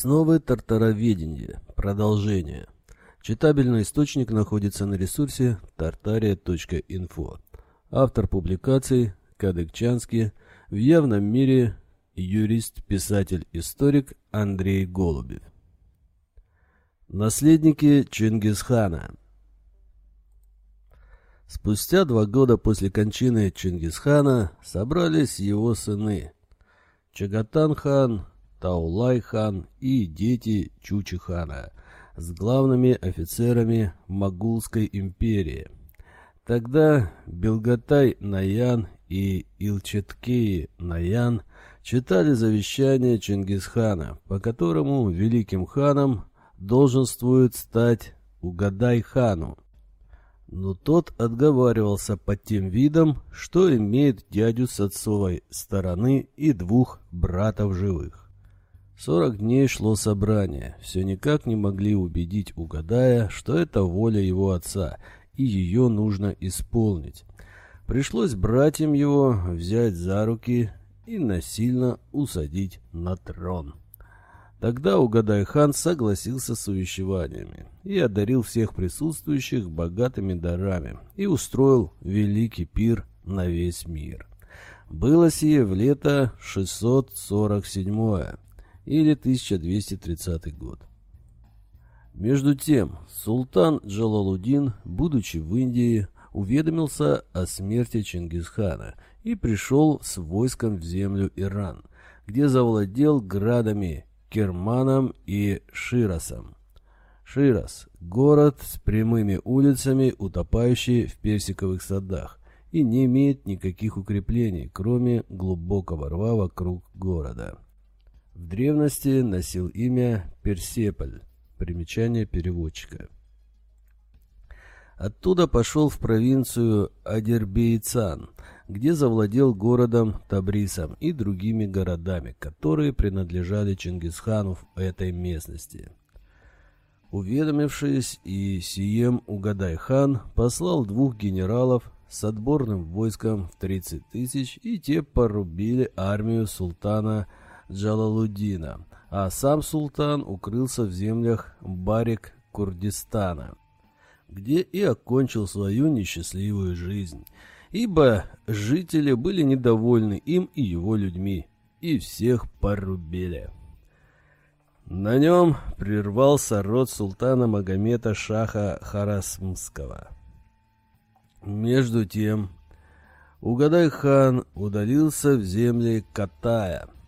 Основы тартароведения. Продолжение. Читабельный источник находится на ресурсе tartaria.info. Автор публикаций Кадыкчанский. В явном мире юрист, писатель, историк Андрей Голубев. Наследники Чингисхана. Спустя два года после кончины Чингисхана собрались его сыны Чагатан-хан, Таулай-хан и дети Чучи-хана с главными офицерами Могулской империи. Тогда Белгатай-Наян и Илчеткеи-Наян читали завещание Чингисхана, по которому великим ханом долженствует стать Угадай-хану. Но тот отговаривался под тем видом, что имеет дядю с отцовой стороны и двух братов живых. Сорок дней шло собрание, все никак не могли убедить Угадая, что это воля его отца, и ее нужно исполнить. Пришлось братьям его взять за руки и насильно усадить на трон. Тогда Угадай-хан согласился с увещеваниями и одарил всех присутствующих богатыми дарами и устроил великий пир на весь мир. Было сие в лето 647 или 1230 год. Между тем, султан Джалалудин, будучи в Индии, уведомился о смерти Чингисхана и пришел с войском в землю Иран, где завладел градами Керманом и Широсом. Широс – город с прямыми улицами, утопающий в персиковых садах, и не имеет никаких укреплений, кроме глубокого рва вокруг города. В древности носил имя Персеполь. Примечание переводчика. Оттуда пошел в провинцию Адербейцан, где завладел городом Табрисом и другими городами, которые принадлежали Чингисхану в этой местности. Уведомившись и сием Угадай-хан послал двух генералов с отборным войском в 30 тысяч, и те порубили армию султана Джалалуддина, а сам султан укрылся в землях Барик Курдистана, где и окончил свою несчастливую жизнь, ибо жители были недовольны им и его людьми, и всех порубили. На нем прервался род султана Магомета Шаха Харасмского. Между тем, Угадай-хан удалился в земли Катая –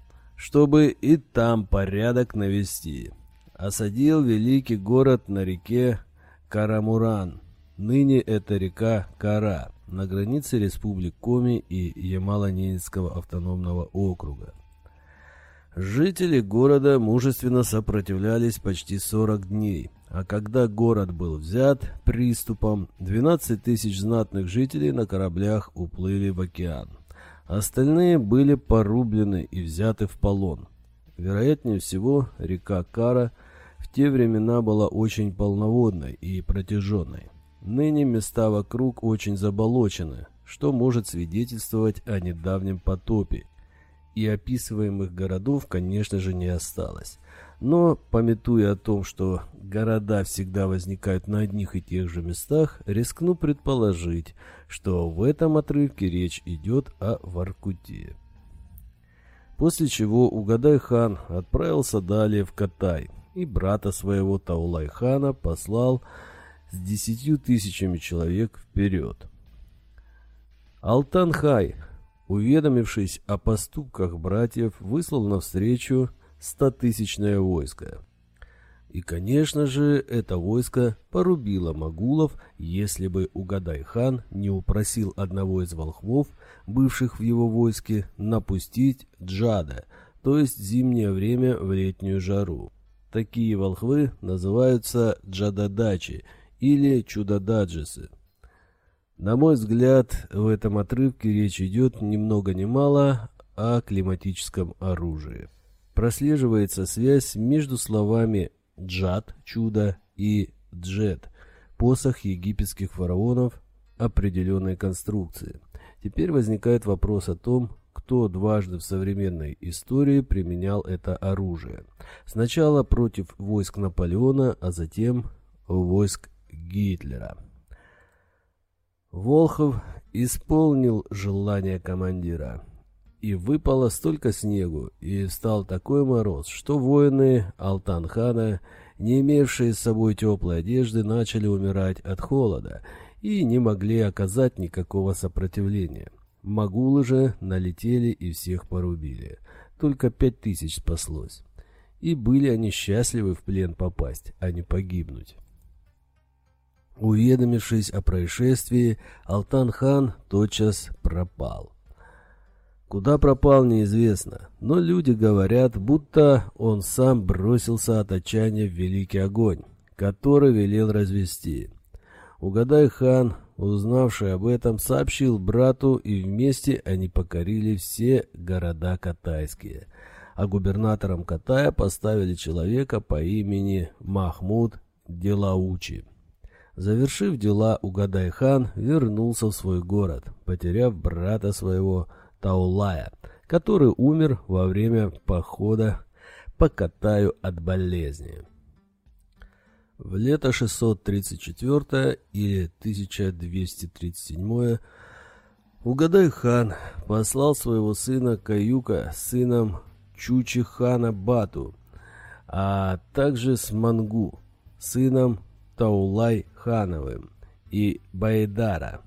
чтобы и там порядок навести. Осадил великий город на реке Карамуран. Ныне это река Кара, на границе республик Коми и Ямало-Ненецкого автономного округа. Жители города мужественно сопротивлялись почти 40 дней, а когда город был взят приступом, 12 тысяч знатных жителей на кораблях уплыли в океан. Остальные были порублены и взяты в полон. Вероятнее всего, река Кара в те времена была очень полноводной и протяженной. Ныне места вокруг очень заболочены, что может свидетельствовать о недавнем потопе, и описываемых городов, конечно же, не осталось. Но, пометуя о том, что города всегда возникают на одних и тех же местах, рискну предположить, что в этом отрывке речь идет о Воркуте. После чего Угадай-хан отправился далее в Катай, и брата своего Таулай-хана послал с десятью тысячами человек вперед. Алтан-хай, уведомившись о поступках братьев, выслал навстречу стотысячное войско. И, конечно же, это войско порубило могулов, если бы Угадай-хан не упросил одного из волхвов, бывших в его войске, напустить джада, то есть зимнее время в летнюю жару. Такие волхвы называются джададачи или чудададжисы. На мой взгляд, в этом отрывке речь идет ни много ни мало о климатическом оружии прослеживается связь между словами «джад» – «чудо» и «джет» – посох египетских фараонов определенной конструкции. Теперь возникает вопрос о том, кто дважды в современной истории применял это оружие. Сначала против войск Наполеона, а затем войск Гитлера. Волхов исполнил желание командира. И выпало столько снегу, и встал такой мороз, что воины Алтанхана, не имевшие с собой теплой одежды, начали умирать от холода и не могли оказать никакого сопротивления. Магулы же налетели и всех порубили. Только пять тысяч спаслось. И были они счастливы в плен попасть, а не погибнуть. Уведомившись о происшествии, Алтан-хан тотчас пропал. Куда пропал, неизвестно, но люди говорят, будто он сам бросился от отчаяния в великий огонь, который велел развести. Угадай-хан, узнавший об этом, сообщил брату, и вместе они покорили все города катайские. А губернатором Катая поставили человека по имени Махмуд Делаучи. Завершив дела, Угадай-хан вернулся в свой город, потеряв брата своего Таулая, который умер во время похода по Катаю от болезни. В лето 634 или 1237 Угадай-хан послал своего сына Каюка сыном Чучи-хана Бату, а также с Мангу, сыном Таулай-хановым, и Байдара,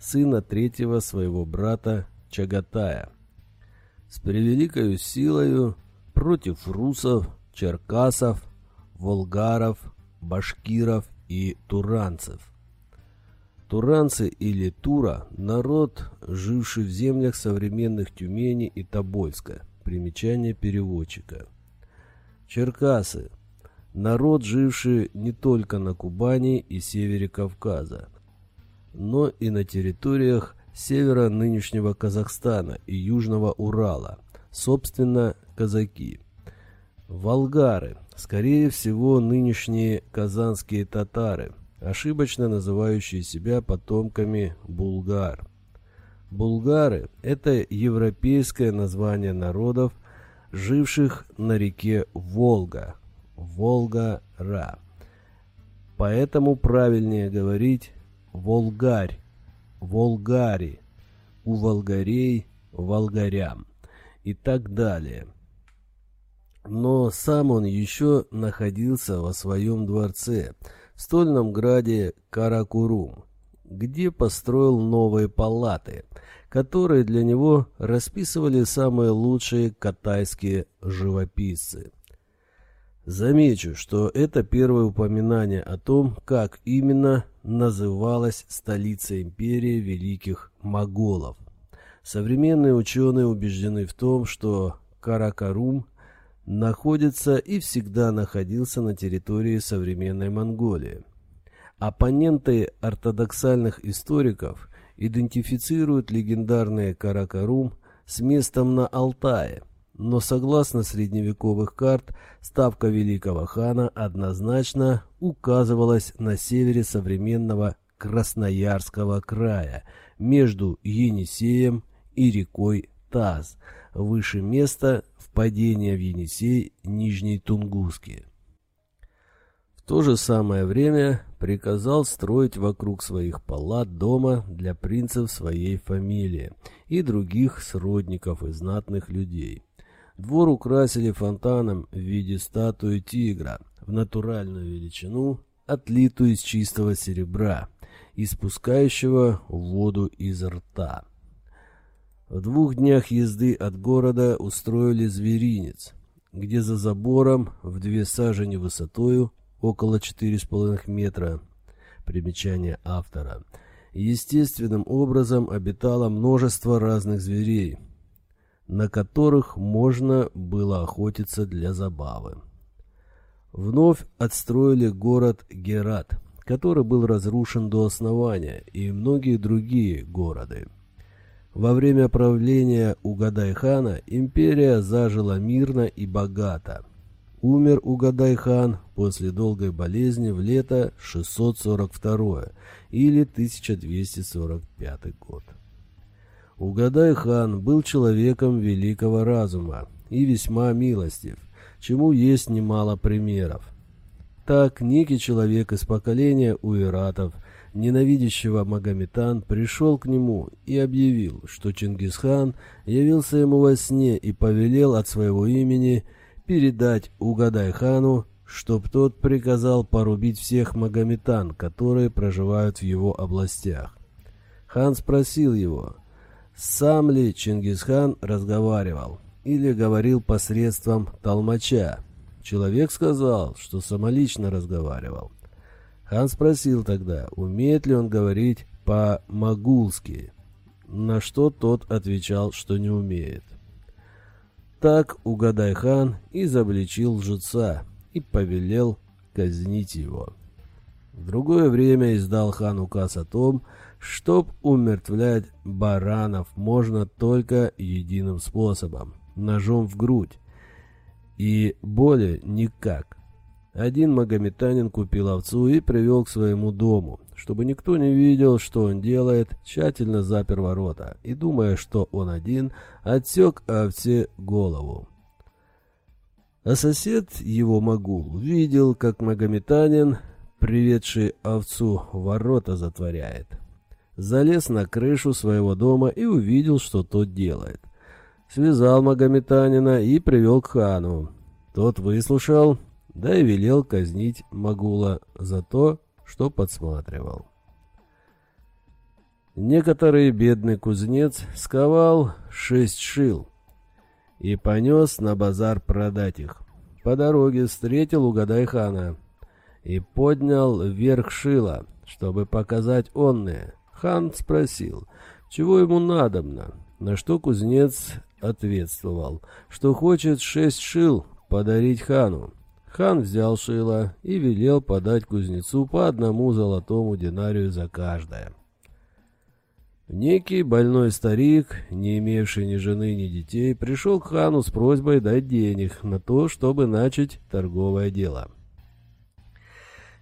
сына третьего своего брата Чагатая. С превеликою силою против русов, черкасов, волгаров, башкиров и туранцев. Туранцы или Тура – народ, живший в землях современных Тюмени и Тобольска. Примечание переводчика. Черкасы – народ, живший не только на Кубани и севере Кавказа, но и на территориях севера нынешнего Казахстана и Южного Урала, собственно, казаки. Волгары, скорее всего, нынешние казанские татары, ошибочно называющие себя потомками булгар. Булгары – это европейское название народов, живших на реке Волга, Волга-Ра. Поэтому правильнее говорить «волгарь», Волгари, у волгарей волгарям и так далее. Но сам он еще находился во своем дворце, в стольном граде Каракурум, где построил новые палаты, которые для него расписывали самые лучшие катайские живописцы. Замечу, что это первое упоминание о том, как именно называлась столица империи великих моголов. Современные ученые убеждены в том, что Каракарум находится и всегда находился на территории современной Монголии. Оппоненты ортодоксальных историков идентифицируют легендарный Каракарум с местом на Алтае – но согласно средневековых карт, ставка великого хана однозначно указывалась на севере современного Красноярского края, между Енисеем и рекой Таз, выше места впадения в Енисей Нижней Тунгуски. В то же самое время приказал строить вокруг своих палат дома для принцев своей фамилии и других сродников и знатных людей. Двор украсили фонтаном в виде статуи тигра в натуральную величину, отлитую из чистого серебра, испускающего воду из рта. В двух днях езды от города устроили зверинец, где за забором в две сажени высотою, около 4,5 метра, примечание автора, естественным образом обитало множество разных зверей, на которых можно было охотиться для забавы. Вновь отстроили город Герат, который был разрушен до основания, и многие другие города. Во время правления Угадай-хана империя зажила мирно и богато. Умер Угадай-хан после долгой болезни в лето 642 или 1245 год. Угадай-хан был человеком великого разума и весьма милостив, чему есть немало примеров. Так некий человек из поколения уиратов, ненавидящего Магометан, пришел к нему и объявил, что Чингисхан явился ему во сне и повелел от своего имени передать Угадай-хану, чтоб тот приказал порубить всех Магометан, которые проживают в его областях. Хан спросил его, сам ли Чингисхан разговаривал или говорил посредством толмача. Человек сказал, что самолично разговаривал. Хан спросил тогда, умеет ли он говорить по-магулски, на что тот отвечал, что не умеет. Так Угадай-хан изобличил лжеца и повелел казнить его. В другое время издал хан указ о том, чтоб умертвлять баранов можно только единым способом – ножом в грудь. И более никак. Один магометанин купил овцу и привел к своему дому. Чтобы никто не видел, что он делает, тщательно запер ворота и, думая, что он один, отсек овце голову. А сосед его Магул видел, как магометанин, приведший овцу, ворота затворяет. Залез на крышу своего дома и увидел, что тот делает. Связал магометанина и привел к хану. Тот выслушал, да и велел казнить Магула за то, что подсматривал. Некоторый бедный кузнец сковал шесть шил и понес на базар продать их. По дороге встретил Угадай-хана и поднял вверх шила, чтобы показать онные. Хан спросил, чего ему надобно, на что кузнец ответствовал, что хочет шесть шил подарить хану. Хан взял шило и велел подать кузнецу по одному золотому динарию за каждое. Некий больной старик, не имевший ни жены, ни детей, пришел к хану с просьбой дать денег на то, чтобы начать торговое дело.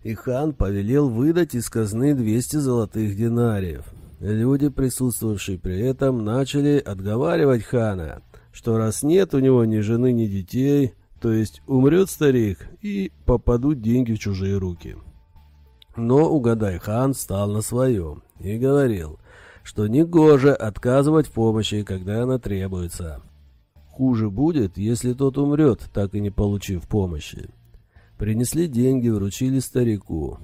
И хан повелел выдать из казны 200 золотых динариев. Люди, присутствовавшие при этом, начали отговаривать хана, что раз нет у него ни жены, ни детей, то есть умрет старик и попадут деньги в чужие руки. Но угадай, хан стал на своем и говорил, что негоже отказывать в помощи, когда она требуется. Хуже будет, если тот умрет, так и не получив помощи. Принесли деньги, вручили старику,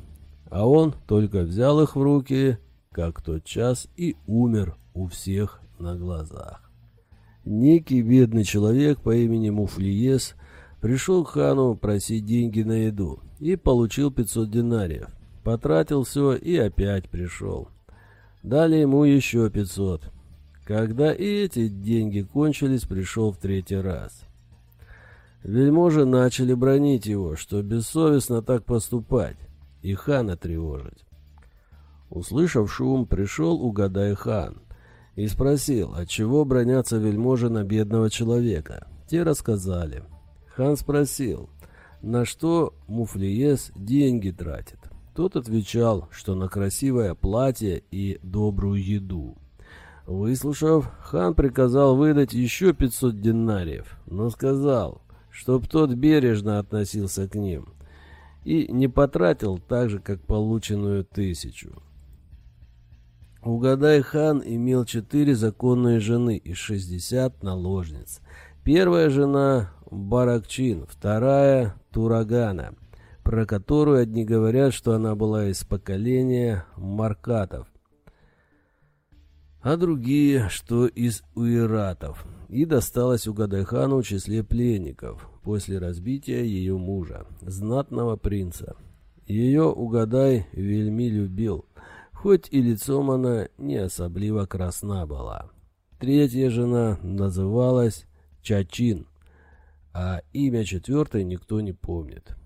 а он только взял их в руки, как тот час, и умер у всех на глазах. Некий бедный человек по имени Муфлиес – Пришел к хану просить деньги на еду и получил 500 динариев. Потратил все и опять пришел. Дали ему еще 500. Когда и эти деньги кончились, пришел в третий раз. Вельможи начали бронить его, что бессовестно так поступать, и хана тревожить. Услышав шум, пришел угадай хан и спросил, отчего бронятся вельможи на бедного человека. Те рассказали – Хан спросил, на что Муфлиес деньги тратит. Тот отвечал, что на красивое платье и добрую еду. Выслушав, хан приказал выдать еще 500 динариев, но сказал, чтоб тот бережно относился к ним и не потратил так же, как полученную тысячу. Угадай, хан имел четыре законные жены и шестьдесят наложниц. Первая жена Баракчин, вторая Турагана, про которую одни говорят, что она была из поколения Маркатов, а другие, что из Уиратов, и досталась Угадайхану в числе пленников после разбития ее мужа, знатного принца. Ее Угадай вельми любил, хоть и лицом она не особливо красна была. Третья жена называлась Чачин, а имя четвертой никто не помнит.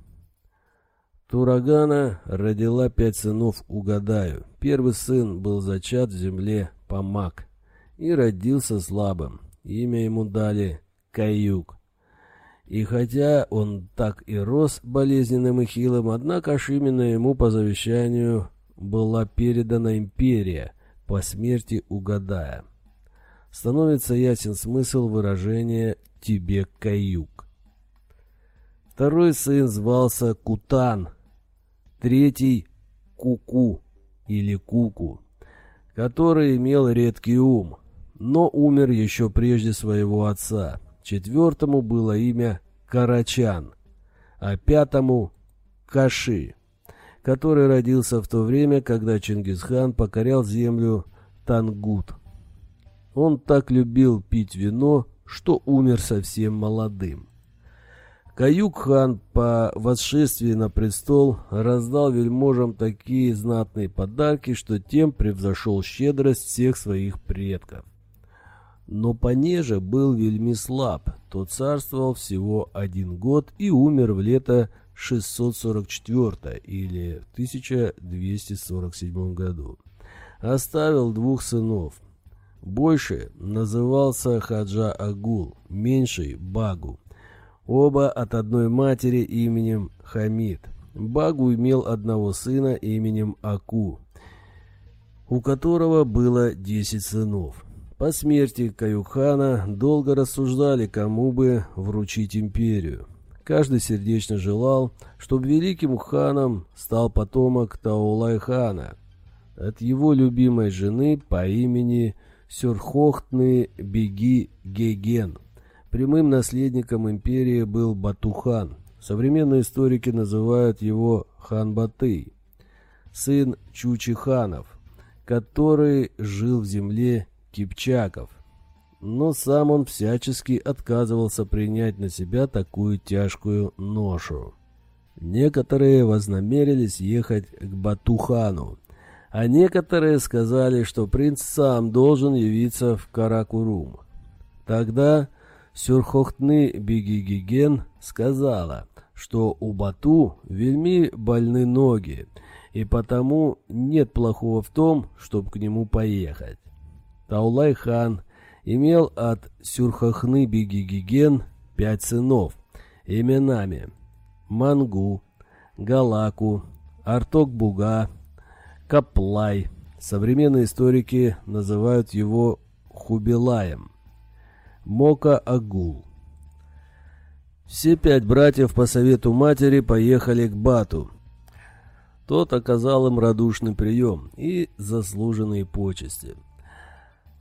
Турагана родила пять сынов Угадаю. Первый сын был зачат в земле Памак и родился слабым. Имя ему дали Каюк. И хотя он так и рос болезненным и хилым, однако аж именно ему по завещанию была передана империя по смерти Угадая. становится ясен смысл выражения «тебе каюк». Второй сын звался Кутан, третий — Куку или Куку, который имел редкий ум, но умер еще прежде своего отца. Четвертому было имя Карачан, а пятому — Каши, который родился в то время, когда Чингисхан покорял землю Тангут. Он так любил пить вино, что умер совсем молодым. Каюк-хан по восшествии на престол раздал вельможам такие знатные подарки, что тем превзошел щедрость всех своих предков. Но Понеже был вельми слаб, тот царствовал всего один год и умер в лето 644 или в 1247 году. Оставил двух сынов. Больший назывался Хаджа Агул, меньший – Багу. Оба от одной матери именем Хамид. Багу имел одного сына именем Аку, у которого было десять сынов. По смерти Каюхана долго рассуждали, кому бы вручить империю. Каждый сердечно желал, чтобы великим ханом стал потомок Таулай-хана от его любимой жены по имени Сюрхохтны Беги Геген. Прямым наследником империи был Батухан. Современные историки называют его хан Батый, сын Чучи-ханов, который жил в земле Кипчаков. Но сам он всячески отказывался принять на себя такую тяжкую ношу. Некоторые вознамерились ехать к Батухану, а некоторые сказали, что принц сам должен явиться в Каракурум. Тогда Сюрхохтны Бигигиген сказала, что у Бату вельми больны ноги, и потому нет плохого в том, чтобы к нему поехать. Таулай-хан имел от Сюрхахны Бигигиген пять сынов именами Мангу, Галаку, Арток-Буга, Каплай. Современные историки называют его Хубилаем. Мока-Агул. Все пять братьев по совету матери поехали к Бату. Тот оказал им радушный прием и заслуженные почести –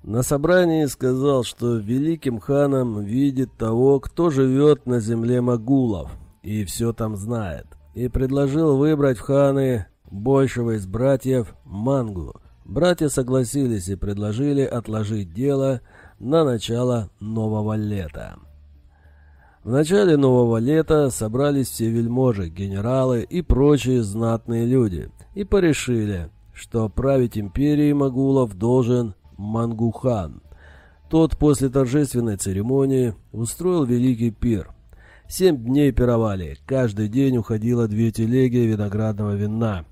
на собрании сказал, что великим ханом видит того, кто живет на земле Магулов и все там знает, и предложил выбрать в ханы большего из братьев Мангу. Братья согласились и предложили отложить дело на начало нового лета. В начале нового лета собрались все вельможи, генералы и прочие знатные люди и порешили, что править империей Магулов должен Мангухан. Тот после торжественной церемонии устроил великий пир. Семь дней пировали, каждый день уходило две телеги виноградного вина,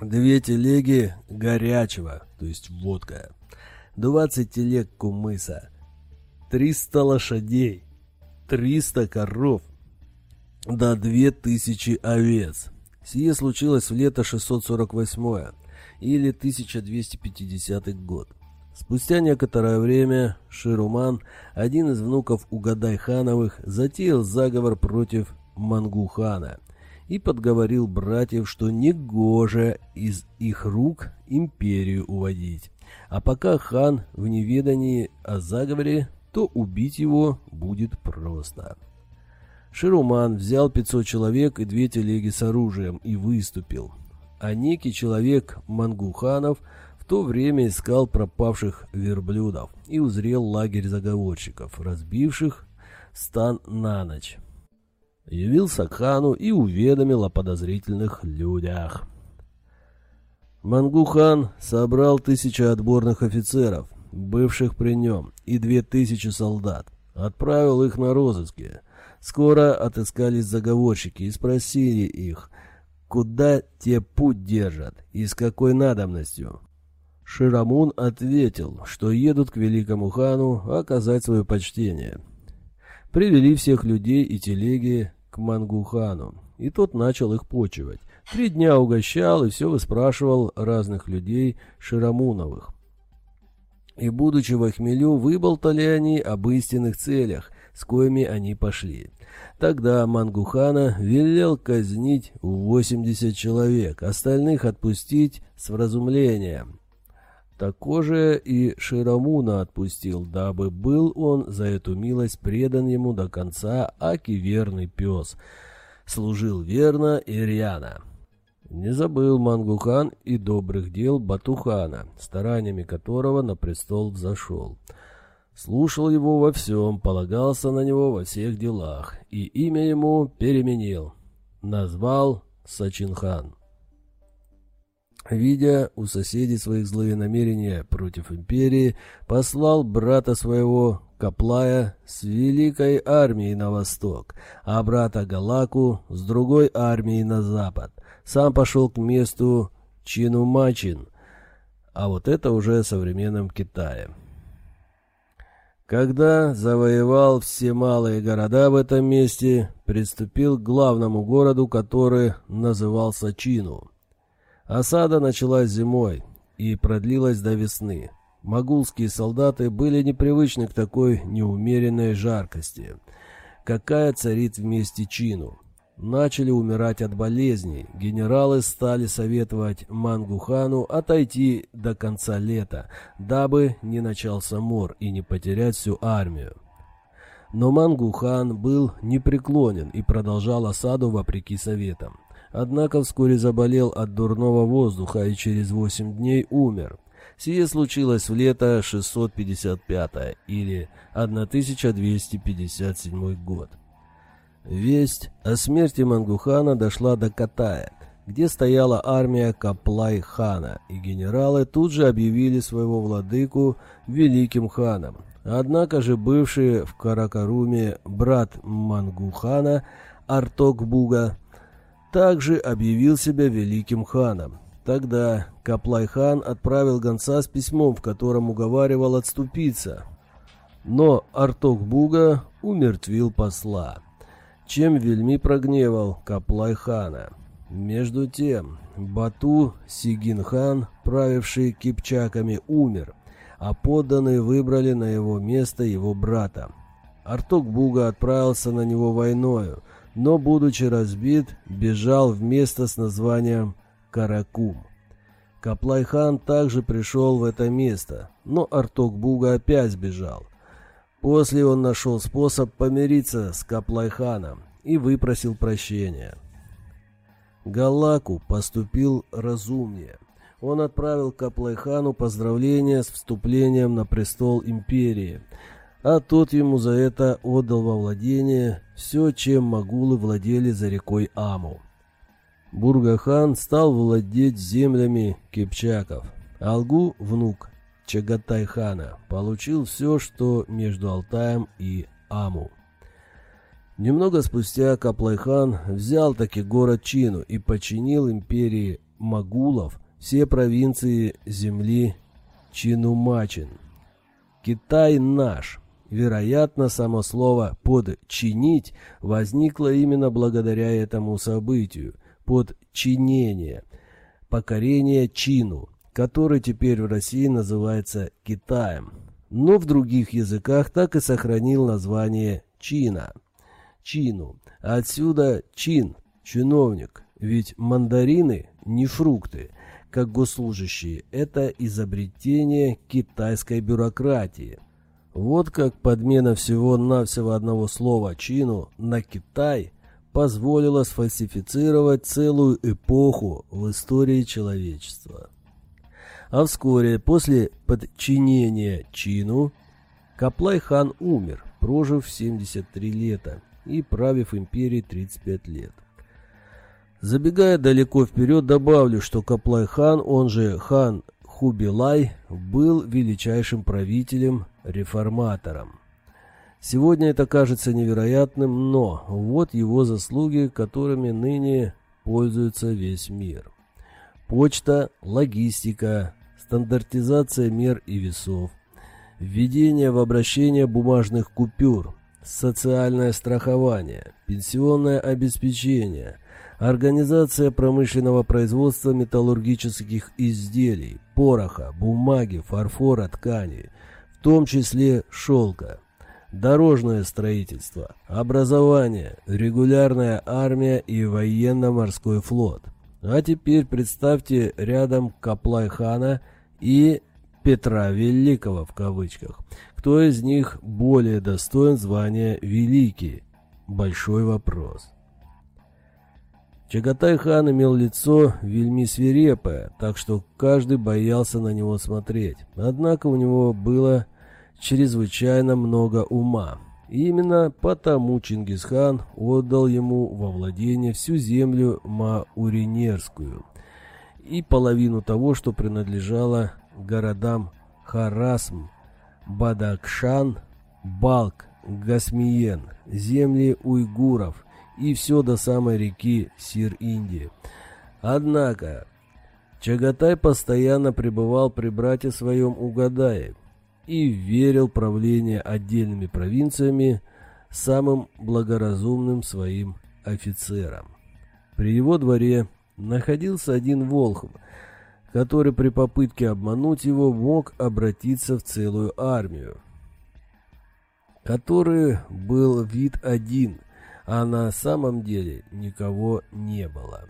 две телеги горячего, то есть водка, двадцать телег кумыса, триста лошадей, триста коров, да две тысячи овец. Сие случилось в лето 648 или 1250 год. Спустя некоторое время Шируман, один из внуков Угадай-хановых, затеял заговор против Мангухана и подговорил братьев, что негоже из их рук империю уводить. А пока хан в неведании о заговоре, то убить его будет просто. Шируман взял 500 человек и две телеги с оружием и выступил. А некий человек Мангуханов – то время искал пропавших верблюдов и узрел лагерь заговорщиков, разбивших стан на ночь. Явился к хану и уведомил о подозрительных людях. Мангухан собрал тысячи отборных офицеров, бывших при нем, и две тысячи солдат. Отправил их на розыски. Скоро отыскались заговорщики и спросили их, куда те путь держат и с какой надобностью. Ширамун ответил, что едут к великому хану оказать свое почтение. Привели всех людей и телеги к Мангухану, и тот начал их почивать. Три дня угощал и все выспрашивал разных людей Ширамуновых. И, будучи в хмелю, выболтали они об истинных целях, с коими они пошли. Тогда Мангухана велел казнить 80 человек, остальных отпустить с вразумлением. Такоже и Ширамуна отпустил, дабы был он за эту милость предан ему до конца, аки верный пес. Служил верно и рьяно. Не забыл Мангухан и добрых дел Батухана, стараниями которого на престол взошел. Слушал его во всем, полагался на него во всех делах, и имя ему переменил. Назвал Сачинхан. Видя у соседей своих злые намерения против империи, послал брата своего Каплая с великой армией на восток, а брата Галаку с другой армией на запад. Сам пошел к месту Чинумачин, а вот это уже современном Китае. Когда завоевал все малые города в этом месте, приступил к главному городу, который назывался Чину. Осада началась зимой и продлилась до весны. Могулские солдаты были непривычны к такой неумеренной жаркости, какая царит в месте Чину. Начали умирать от болезней. Генералы стали советовать Мангухану отойти до конца лета, дабы не начался мор и не потерять всю армию. Но Мангухан был непреклонен и продолжал осаду вопреки советам. Однако вскоре заболел от дурного воздуха и через 8 дней умер. Сие случилось в лето 655 или 1257 год. Весть о смерти Мангухана дошла до Катая, где стояла армия Каплай-хана, и генералы тут же объявили своего владыку великим ханом. Однако же бывший в Каракаруме брат Мангухана Артокбуга также объявил себя великим ханом. Тогда Каплай-хан отправил гонца с письмом, в котором уговаривал отступиться. Но Арток-буга умертвил посла, чем вельми прогневал Каплай-хана. Между тем, Бату Сигин-хан, правивший кипчаками, умер, а подданные выбрали на его место его брата. Арток-буга отправился на него войною, но, будучи разбит, бежал в место с названием Каракум. Каплайхан также пришел в это место, но Артокбуга опять сбежал. После он нашел способ помириться с Каплайханом и выпросил прощения. Галаку поступил разумнее. Он отправил Каплайхану поздравления с вступлением на престол империи – а тот ему за это отдал во владение все, чем могулы владели за рекой Аму. Бургахан стал владеть землями кипчаков. Алгу, внук Чагатай-хана, получил все, что между Алтаем и Аму. Немного спустя Каплайхан взял таки город Чину и подчинил империи Магулов все провинции земли Чинумачин. Китай наш – Вероятно, само слово «подчинить» возникло именно благодаря этому событию – подчинение, покорение чину, который теперь в России называется Китаем, но в других языках так и сохранил название Чина. Чину. Отсюда чин, чиновник, ведь мандарины не фрукты, как госслужащие, это изобретение китайской бюрократии – вот как подмена всего-навсего одного слова «чину» на «Китай» позволила сфальсифицировать целую эпоху в истории человечества. А вскоре после подчинения Чину Каплай-хан умер, прожив 73 лета и правив империей 35 лет. Забегая далеко вперед, добавлю, что Каплай-хан, он же хан Хубилай, был величайшим правителем реформатором. Сегодня это кажется невероятным, но вот его заслуги, которыми ныне пользуется весь мир. Почта, логистика, стандартизация мер и весов, введение в обращение бумажных купюр, социальное страхование, пенсионное обеспечение, организация промышленного производства металлургических изделий, пороха, бумаги, фарфора, ткани, в том числе шелка, дорожное строительство, образование, регулярная армия и военно-морской флот. А теперь представьте рядом Каплай-хана и Петра Великого в кавычках. Кто из них более достоин звания Великий? Большой вопрос. Чагатай-хан имел лицо вельми свирепое, так что каждый боялся на него смотреть. Однако у него было чрезвычайно много ума. Именно потому Чингисхан отдал ему во владение всю землю Мауринерскую и половину того, что принадлежало городам Харасм, Бадакшан, Балк, Гасмиен, земли уйгуров и все до самой реки Сир-Индии. Однако Чагатай постоянно пребывал при брате своем Угадае и верил правление отдельными провинциями самым благоразумным своим офицерам. При его дворе находился один Волхов, который при попытке обмануть его мог обратиться в целую армию, который был вид один, а на самом деле никого не было.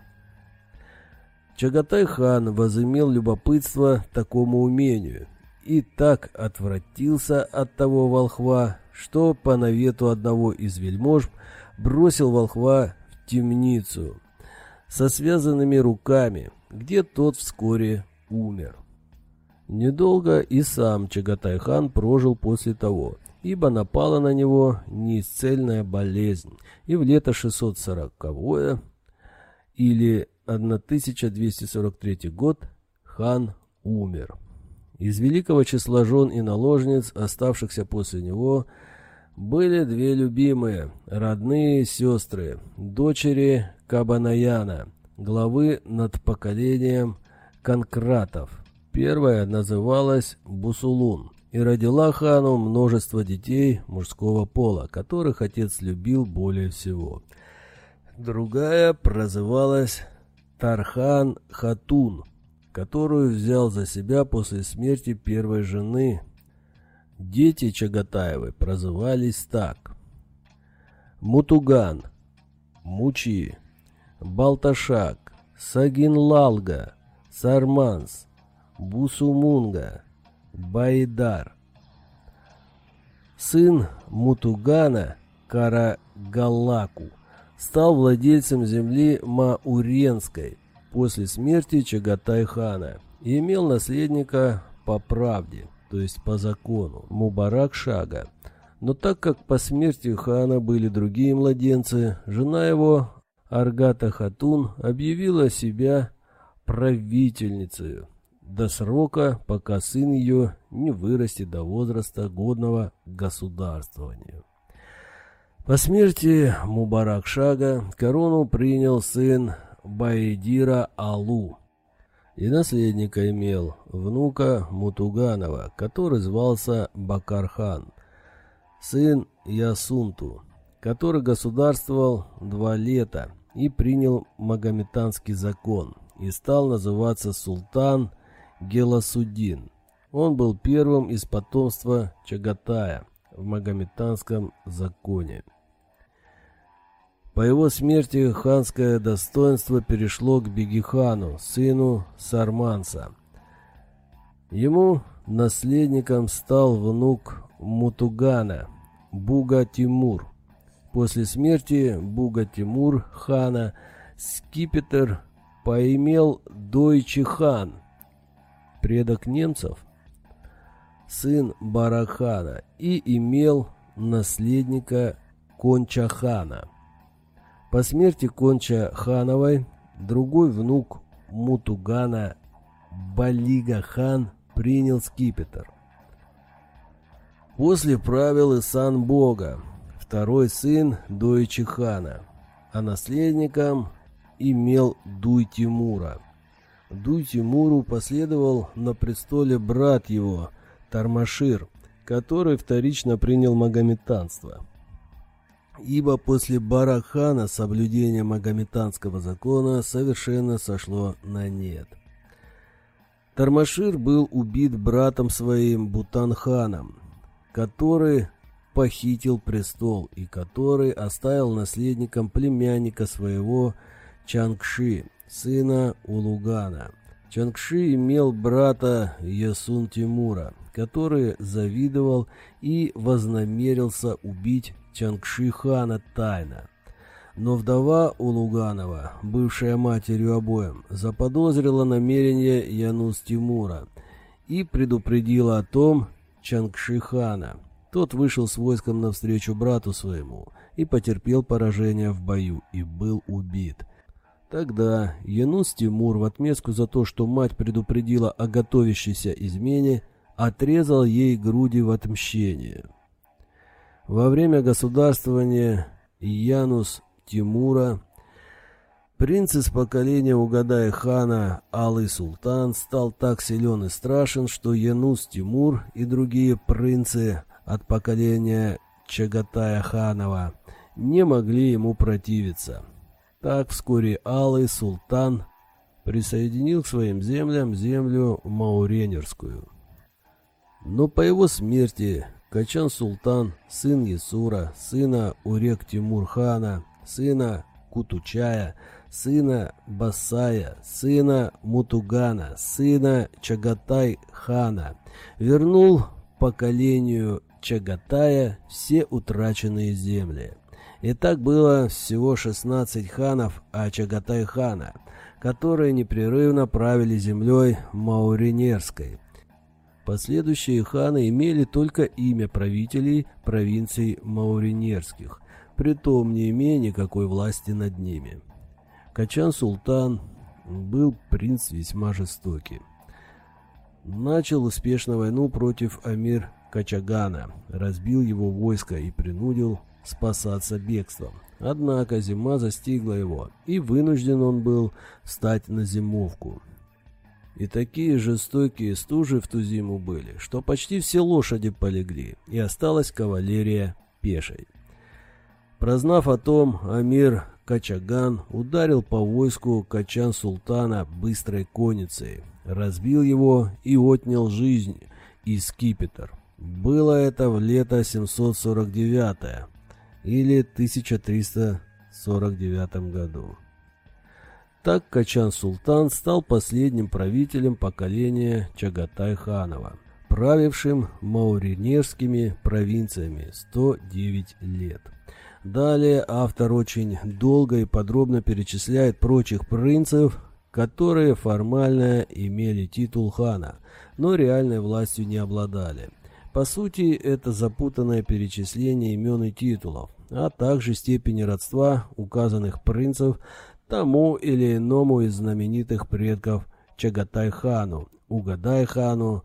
Чагатай-хан возымел любопытство такому умению – и так отвратился от того волхва, что по навету одного из вельмож бросил волхва в темницу со связанными руками, где тот вскоре умер. Недолго и сам Чагатай-хан прожил после того, ибо напала на него неисцельная болезнь, и в лето 640 или 1243 год хан умер. Из великого числа жен и наложниц, оставшихся после него, были две любимые, родные сестры, дочери Кабанаяна, главы над поколением конкратов. Первая называлась Бусулун и родила хану множество детей мужского пола, которых отец любил более всего. Другая прозывалась Тархан Хатун, которую взял за себя после смерти первой жены. Дети Чагатаевой прозывались так. Мутуган, Мучи, Балташак, Сагинлалга, Сарманс, Бусумунга, Байдар. Сын Мутугана, Карагалаку, стал владельцем земли Мауренской, после смерти Чагатай-хана и имел наследника по правде, то есть по закону, Мубарак-шага. Но так как по смерти хана были другие младенцы, жена его, Аргата Хатун, объявила себя правительницей до срока, пока сын ее не вырастет до возраста годного государствованию. По смерти Мубарак-шага корону принял сын Байдира Алу. И наследника имел, внука Мутуганова, который звался Бакархан, сын Ясунту, который государствовал два лета и принял магометанский закон и стал называться султан Геласудин. Он был первым из потомства Чагатая в магометанском законе. По его смерти ханское достоинство перешло к Бегихану, сыну Сарманса. Ему наследником стал внук Мутугана, Буга Тимур. После смерти Буга Тимур хана скипетр поимел Дойчи хан, предок немцев, сын Барахана, и имел наследника Кончахана. По смерти Конча Хановой другой внук Мутугана Балига хан принял скипетр. После правил Исан Бога, второй сын Дойчи хана, а наследником имел Дуй Тимура. Дуй Тимуру последовал на престоле брат его, Тармашир, который вторично принял магометанство. ибо после Барахана соблюдение магометанского закона совершенно сошло на нет. Тармашир был убит братом своим Бутанханом, который похитил престол и который оставил наследником племянника своего Чангши, сына Улугана. Чангши имел брата Ясун Тимура, который завидовал и вознамерился убить Чангши хана тайно. Но вдова Улуганова, бывшая матерью обоим, заподозрила намерение Янус Тимура и предупредила о том Чангши хана. Тот вышел с войском навстречу брату своему и потерпел поражение в бою и был убит. Тогда Янус Тимур в отместку за то, что мать предупредила о готовящейся измене, отрезал ей груди в отмщение. Во время государствования Янус Тимура принц из поколения Угадая хана Алый Султан стал так силен и страшен, что Янус Тимур и другие принцы от поколения Чагатая ханова не могли ему противиться. Так вскоре Алый Султан присоединил к своим землям землю Мауренерскую. Но по его смерти Качан Султан, сын Ясура, сына Урек Тимур-хана, сына Кутучая, сына Басая, сына Мутугана, сына Чагатай-хана, вернул поколению Чагатая все утраченные земли. И так было всего 16 ханов Ачагатай-хана, которые непрерывно правили землей Мауринерской. Последующие ханы имели только имя правителей провинций Мауринерских, притом не имея никакой власти над ними. Качан-султан был принц весьма жестокий. Начал успешно войну против Амир Качагана, разбил его войско и принудил спасаться бегством. Однако зима застигла его, и вынужден он был встать на зимовку. И такие жестокие стужи в ту зиму были, что почти все лошади полегли, и осталась кавалерия пешей. Прознав о том, Амир Качаган ударил по войску Качан-султана быстрой конницей, разбил его и отнял жизнь и скипетр. Было это в лето 749 или 1349 году. Так Качан-Султан стал последним правителем поколения Чагатай-ханова, правившим мауринерскими провинциями 109 лет. Далее автор очень долго и подробно перечисляет прочих принцев, которые формально имели титул хана, но реальной властью не обладали. По сути, это запутанное перечисление имен и титулов, а также степени родства указанных принцев тому или иному из знаменитых предков Чагатай-хану, Угадай-хану,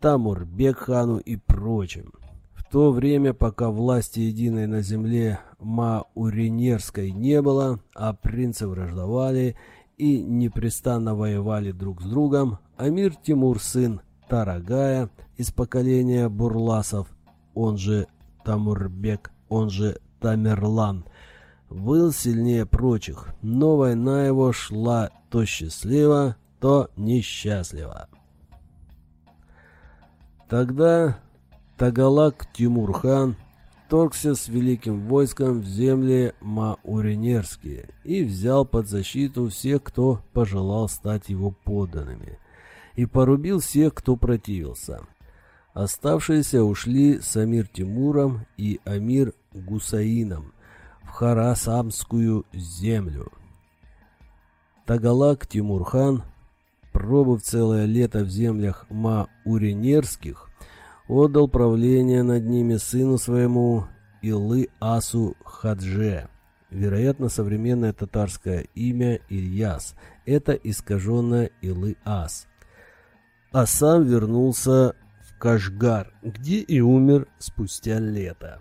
Тамурбек-хану и прочим. В то время, пока власти единой на земле Мауринерской не было, а принцы враждовали и непрестанно воевали друг с другом, Амир Тимур, сын Тарагая из поколения Бурласов, он же Тамурбек, он же Тамерлан, был сильнее прочих, но война его шла то счастливо, то несчастливо. Тогда Тагалак Тимурхан торгся с великим войском в земли Мауринерские и взял под защиту всех, кто пожелал стать его подданными – и порубил всех, кто противился. Оставшиеся ушли с Амир Тимуром и Амир Гусаином в Харасамскую землю. Тагалак Тимурхан, пробыв целое лето в землях Ма-Уренерских, отдал правление над ними сыну своему Илы-Асу Хадже. Вероятно, современное татарское имя Ильяс. Это искаженное Илы-Ас а сам вернулся в Кашгар, где и умер спустя лето.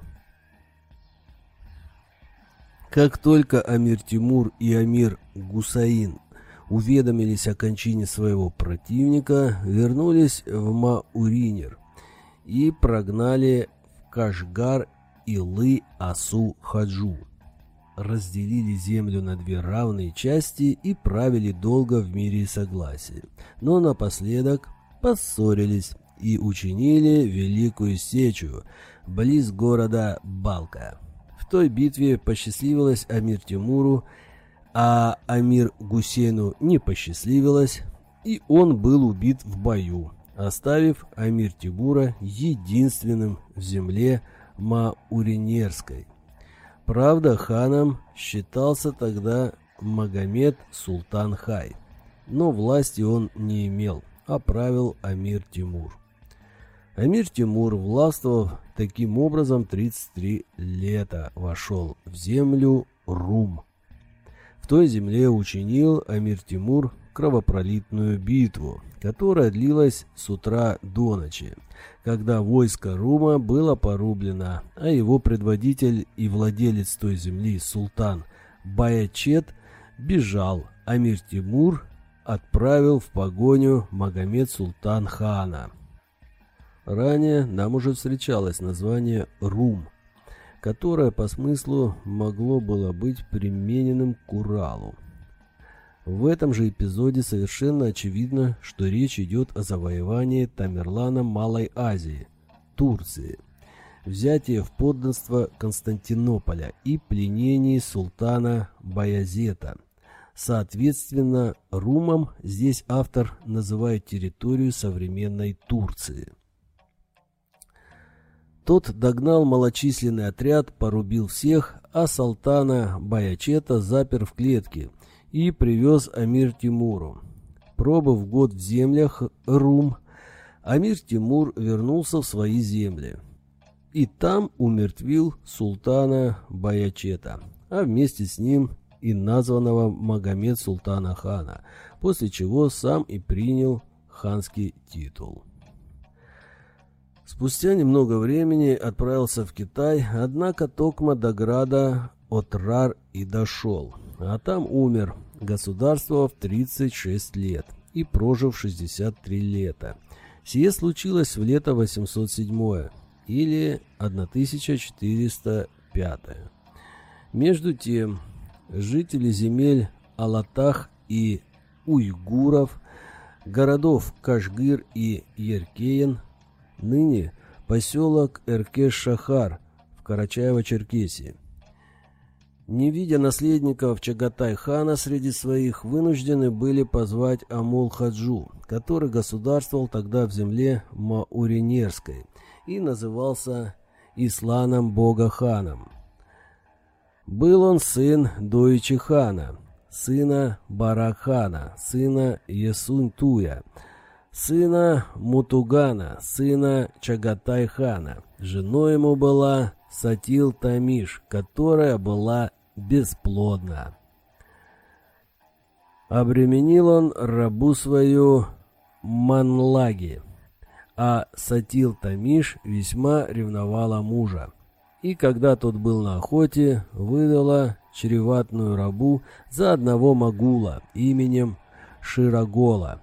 Как только Амир Тимур и Амир Гусаин уведомились о кончине своего противника, вернулись в Мауринер и прогнали в Кашгар Илы-Асу-Хаджу. Разделили землю на две равные части и правили долго в мире и согласии. Но напоследок поссорились и учинили великую сечу близ города Балка. В той битве посчастливилось Амир Тимуру, а Амир Гусейну не посчастливилось, и он был убит в бою, оставив Амир Тимура единственным в земле Мауринерской. Правда, ханом считался тогда Магомед Султан Хай, но власти он не имел, а правил Амир Тимур. Амир Тимур, властвовав таким образом 33 лета, вошел в землю Рум. В той земле учинил Амир Тимур кровопролитную битву, которая длилась с утра до ночи, когда войско Рума было порублено, а его предводитель и владелец той земли, султан Баячет, бежал, Амир Тимур отправил в погоню Магомед Султан Хана – Ранее нам уже встречалось название «Рум», которое по смыслу могло было быть примененным к Уралу. В этом же эпизоде совершенно очевидно, что речь идет о завоевании Тамерланом Малой Азии, Турции, взятии в подданство Константинополя и пленении султана Баязета. Соответственно, Румом здесь автор называет территорию современной Турции. Тот догнал малочисленный отряд, порубил всех, а Салтана Баячета запер в клетке и привез Амир Тимуру. Пробыв год в землях Рум, Амир Тимур вернулся в свои земли. И там умертвил султана Баячета, а вместе с ним и названного Магомед Султана хана, после чего сам и принял ханский титул. Спустя немного времени отправился в Китай, однако Токма до града Отрар и дошел, а там умер, государствовав 36 лет и прожив 63 лета. Сие случилось в лето 807 или 1405. Между тем, жители земель Алатах и Уйгуров, городов Кашгир и Еркеен ныне поселок Эркеш-Шахар в Карачаево-Черкесии. Не видя наследников Чагатай-хана среди своих, вынуждены были позвать Амул-Хаджу, который государствовал тогда в земле Мауринерской и назывался Исланом Бога-ханом. Был он сын Дойчи-хана, сына Барахана, сына Есунь-Туя, сына Мутугана, сына Чагатай-хана. Женой ему была Сатил Тамиш, которая была бесплодна. Обременил он рабу свою Манлаги, а Сатил Тамиш весьма ревновала мужа. И когда тот был на охоте, выдала чреватную рабу за одного Магула именем Широгола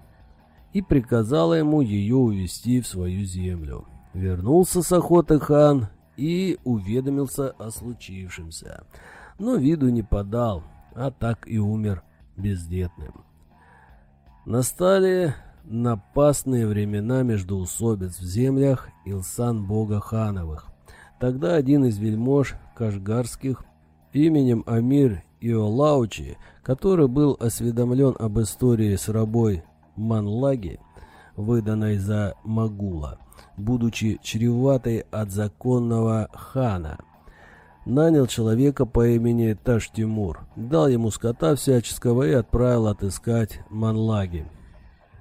и приказала ему ее увести в свою землю. Вернулся с охоты хан и уведомился о случившемся, но виду не подал, а так и умер бездетным. Настали напасные времена между усобиц в землях Илсан Бога Хановых. Тогда один из вельмож кашгарских именем Амир Иолаучи, который был осведомлен об истории с рабой Манлаги, выданной за Магула, будучи чреватой от законного хана. Нанял человека по имени Таштимур, дал ему скота всяческого и отправил отыскать Манлаги.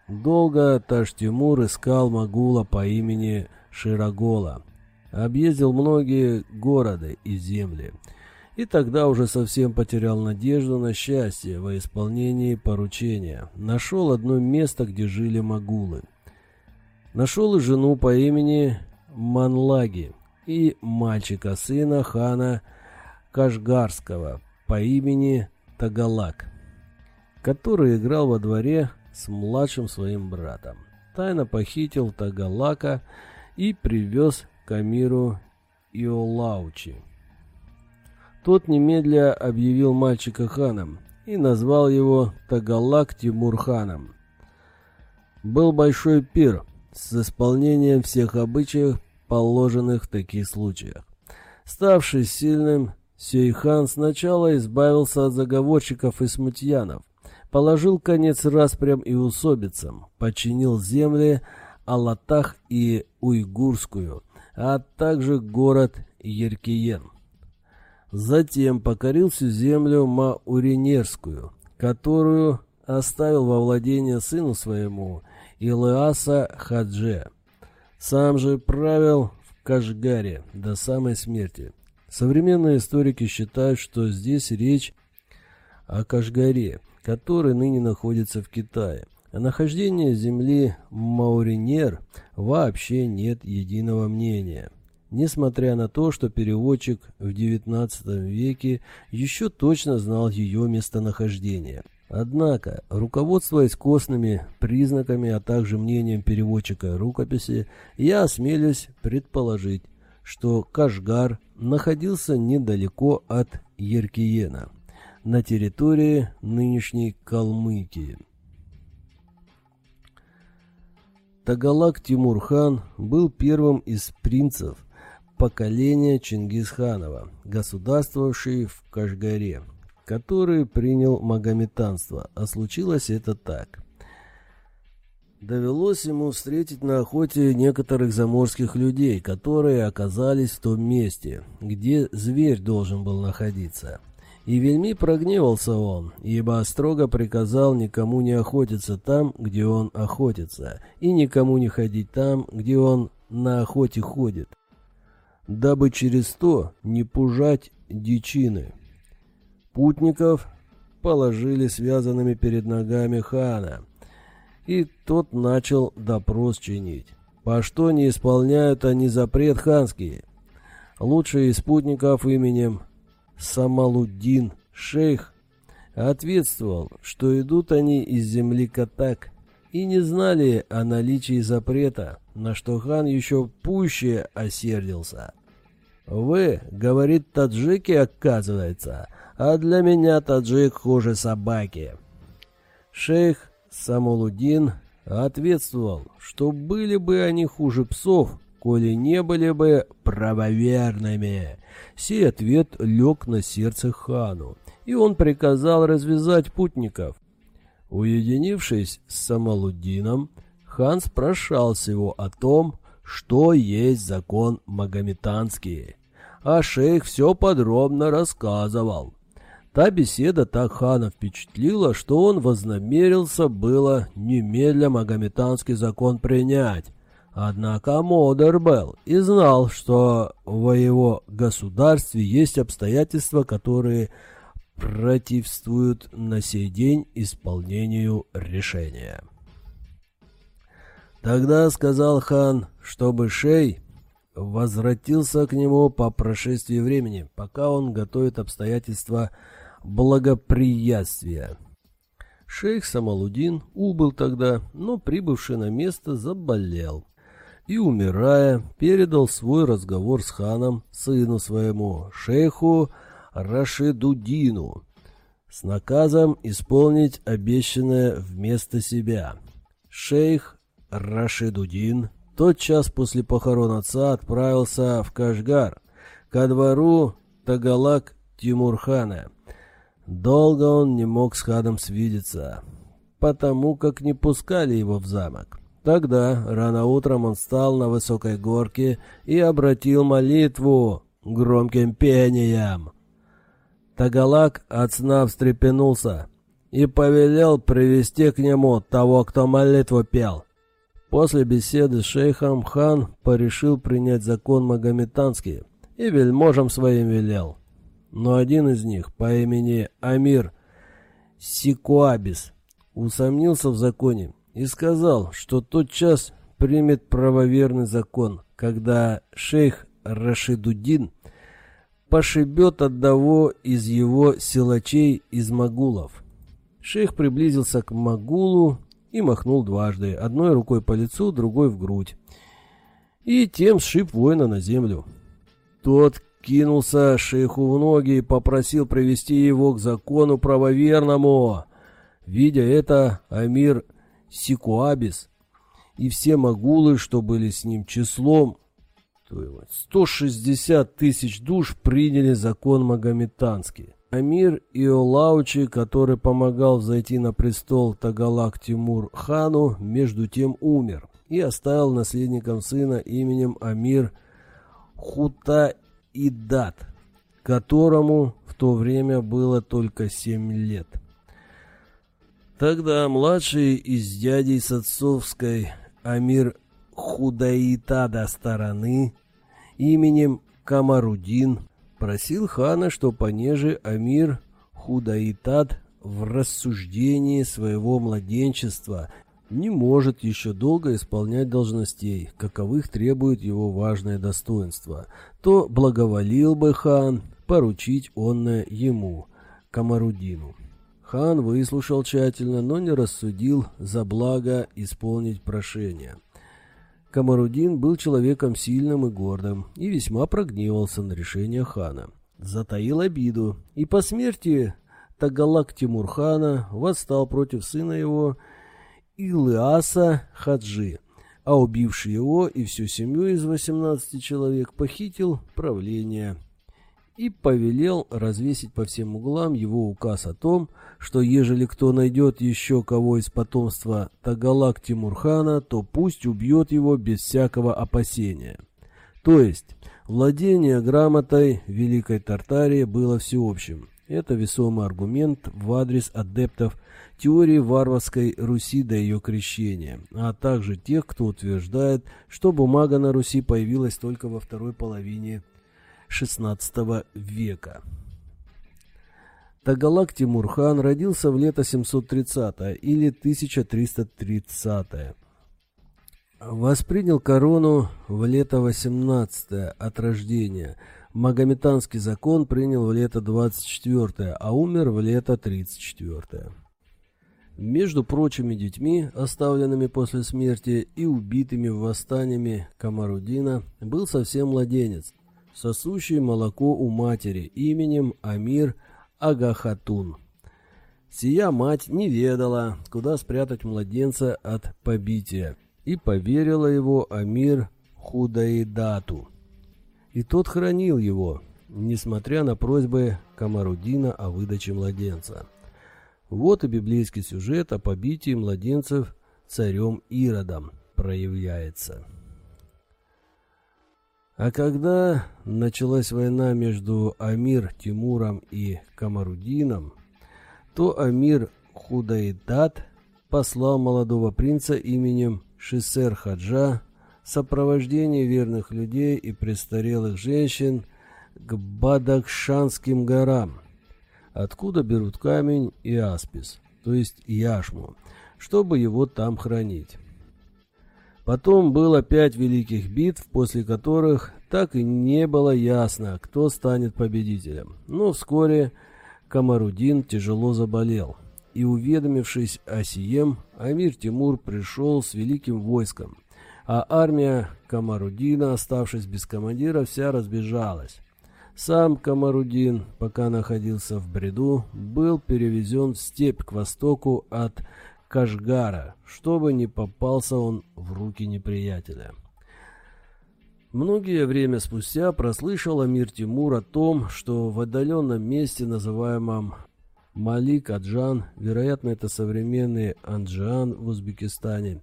Долго Таштимур искал Магула по имени Широгола, объездил многие города и земли, и тогда уже совсем потерял надежду на счастье во исполнении поручения. Нашел одно место, где жили магулы. Нашел и жену по имени Манлаги и мальчика сына хана Кашгарского по имени Тагалак, который играл во дворе с младшим своим братом. Тайно похитил Тагалака и привез к Амиру Иолаучи. Тот немедля объявил мальчика ханом и назвал его Тагалак Тимурханом. Был большой пир с исполнением всех обычаев, положенных в таких случаях. Ставший сильным, Сейхан сначала избавился от заговорщиков и смутьянов, положил конец распрям и усобицам, починил земли Алатах и Уйгурскую, а также город Еркиен. Затем покорил всю землю Мауринерскую, которую оставил во владение сыну своему Илеаса Хадже. Сам же правил в Кашгаре до самой смерти. Современные историки считают, что здесь речь о Кашгаре, который ныне находится в Китае. Нахождении земли Мауринер вообще нет единого мнения. Несмотря на то, что переводчик в XIX веке еще точно знал ее местонахождение. Однако, руководствуясь костными признаками, а также мнением переводчика рукописи, я осмелюсь предположить, что Кашгар находился недалеко от Еркиена, на территории нынешней Калмыкии. Тагалак Тимурхан был первым из принцев поколения Чингисханова, государствовавший в Кашгаре, который принял магометанство, а случилось это так. Довелось ему встретить на охоте некоторых заморских людей, которые оказались в том месте, где зверь должен был находиться – и вельми прогневался он, ибо строго приказал никому не охотиться там, где он охотится, и никому не ходить там, где он на охоте ходит, дабы через то не пужать дичины. Путников положили связанными перед ногами хана, и тот начал допрос чинить. По что не исполняют они запрет ханский? Лучший из спутников именем Самалуддин, шейх, ответствовал, что идут они из земли Катак и не знали о наличии запрета, на что хан еще пуще осердился. «Вы, — говорит, — таджики, оказывается, а для меня таджик хуже собаки». Шейх Самалуддин ответствовал, что были бы они хуже псов, коли не были бы правоверными. Сей ответ лег на сердце хану, и он приказал развязать путников. Уединившись с Самалудином, хан спрашивал его о том, что есть закон магометанский, а шейх все подробно рассказывал. Та беседа так хана впечатлила, что он вознамерился было немедля магометанский закон принять, Однако мудр был и знал, что в его государстве есть обстоятельства, которые противствуют на сей день исполнению решения. Тогда сказал хан, чтобы шей возвратился к нему по прошествии времени, пока он готовит обстоятельства благоприятствия. Шейх Самалудин убыл тогда, но прибывший на место заболел и, умирая, передал свой разговор с ханом сыну своему, шейху Рашидудину, с наказом исполнить обещанное вместо себя. Шейх Рашидудин тотчас после похорон отца отправился в Кашгар, ко двору Тагалак Тимурхана. Долго он не мог с ханом свидеться, потому как не пускали его в замок. Тогда, рано утром, он встал на высокой горке и обратил молитву громким пением. Тагалак от сна встрепенулся и повелел привести к нему того, кто молитву пел. После беседы с шейхом хан порешил принять закон магометанский и вельможам своим велел. Но один из них по имени Амир Сикуабис усомнился в законе и сказал, что тот час примет правоверный закон, когда шейх Рашидудин пошибет одного из его силачей из Магулов. Шейх приблизился к Магулу и махнул дважды, одной рукой по лицу, другой в грудь, и тем сшиб воина на землю. Тот кинулся шейху в ноги и попросил привести его к закону правоверному. Видя это, Амир Сикуабис и все могулы, что были с ним числом, 160 тысяч душ приняли закон магометанский. Амир Иолаучи, который помогал зайти на престол Тагалак Тимур хану, между тем умер и оставил наследником сына именем Амир Хутаидат, которому в то время было только семь лет. Тогда младший из дядей с отцовской Амир Худаитада стороны именем Камарудин просил хана, что понеже Амир Худаитад в рассуждении своего младенчества не может еще долго исполнять должностей, каковых требует его важное достоинство, то благоволил бы хан поручить онное ему, Камарудину. Хан выслушал тщательно, но не рассудил за благо исполнить прошение. Камарудин был человеком сильным и гордым и весьма прогневался на решение хана. Затаил обиду и по смерти Тагалак Тимурхана восстал против сына его Илыаса Хаджи, а убивший его и всю семью из 18 человек похитил правление и повелел развесить по всем углам его указ о том, что ежели кто найдет еще кого из потомства Тагалак Тимурхана, то пусть убьет его без всякого опасения. То есть, владение грамотой Великой Тартарии было всеобщим. Это весомый аргумент в адрес адептов теории варварской Руси до ее крещения, а также тех, кто утверждает, что бумага на Руси появилась только во второй половине XVI века. Тагалак Тимурхан родился в лето 730 или 1330 Воспринял корону в лето 18 от рождения. Магометанский закон принял в лето 24 а умер в лето 34 Между прочими детьми, оставленными после смерти и убитыми восстаниями Камарудина, был совсем младенец, сосущий молоко у матери именем Амир Агахатун. Сия мать не ведала, куда спрятать младенца от побития, и поверила его Амир Худаидату. И тот хранил его, несмотря на просьбы Камарудина о выдаче младенца. Вот и библейский сюжет о побитии младенцев царем Иродом проявляется. А когда началась война между Амир Тимуром и Камарудином, то Амир Худайдат послал молодого принца именем Шисер Хаджа в верных людей и престарелых женщин к Бадакшанским горам, откуда берут камень и аспис, то есть яшму, чтобы его там хранить. Потом было пять великих битв, после которых так и не было ясно, кто станет победителем. Но вскоре Камарудин тяжело заболел, и, уведомившись о сием, Амир Тимур пришел с великим войском, а армия Камарудина, оставшись без командира, вся разбежалась. Сам Камарудин, пока находился в бреду, был перевезен в степь к востоку от Кашгара, чтобы не попался он в руки неприятеля. Многие время спустя прослышал Амир Тимур о том, что в отдаленном месте, называемом Малик Аджан, вероятно, это современный Анджан в Узбекистане,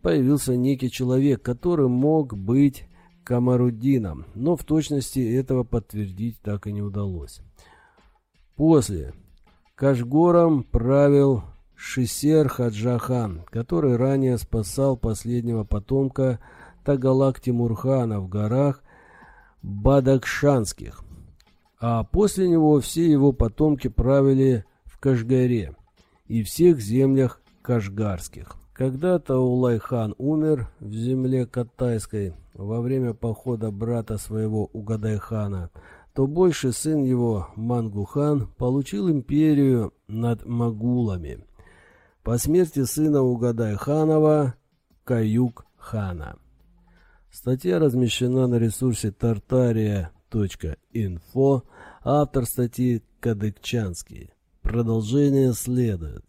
появился некий человек, который мог быть Камаруддином, но в точности этого подтвердить так и не удалось. После Кашгором правил Шисер Хаджахан, который ранее спасал последнего потомка Тагалак Тимурхана в горах Бадакшанских, а после него все его потомки правили в Кашгаре и всех землях кашгарских. Когда Таулай-хан умер в земле Катайской во время похода брата своего Угадай-хана, то больше сын его Мангухан получил империю над Магулами – по смерти сына Угадай-ханова Каюк-хана. Статья размещена на ресурсе Tartaria.ru Info, автор статьи Кадыкчанский. Продолжение следует.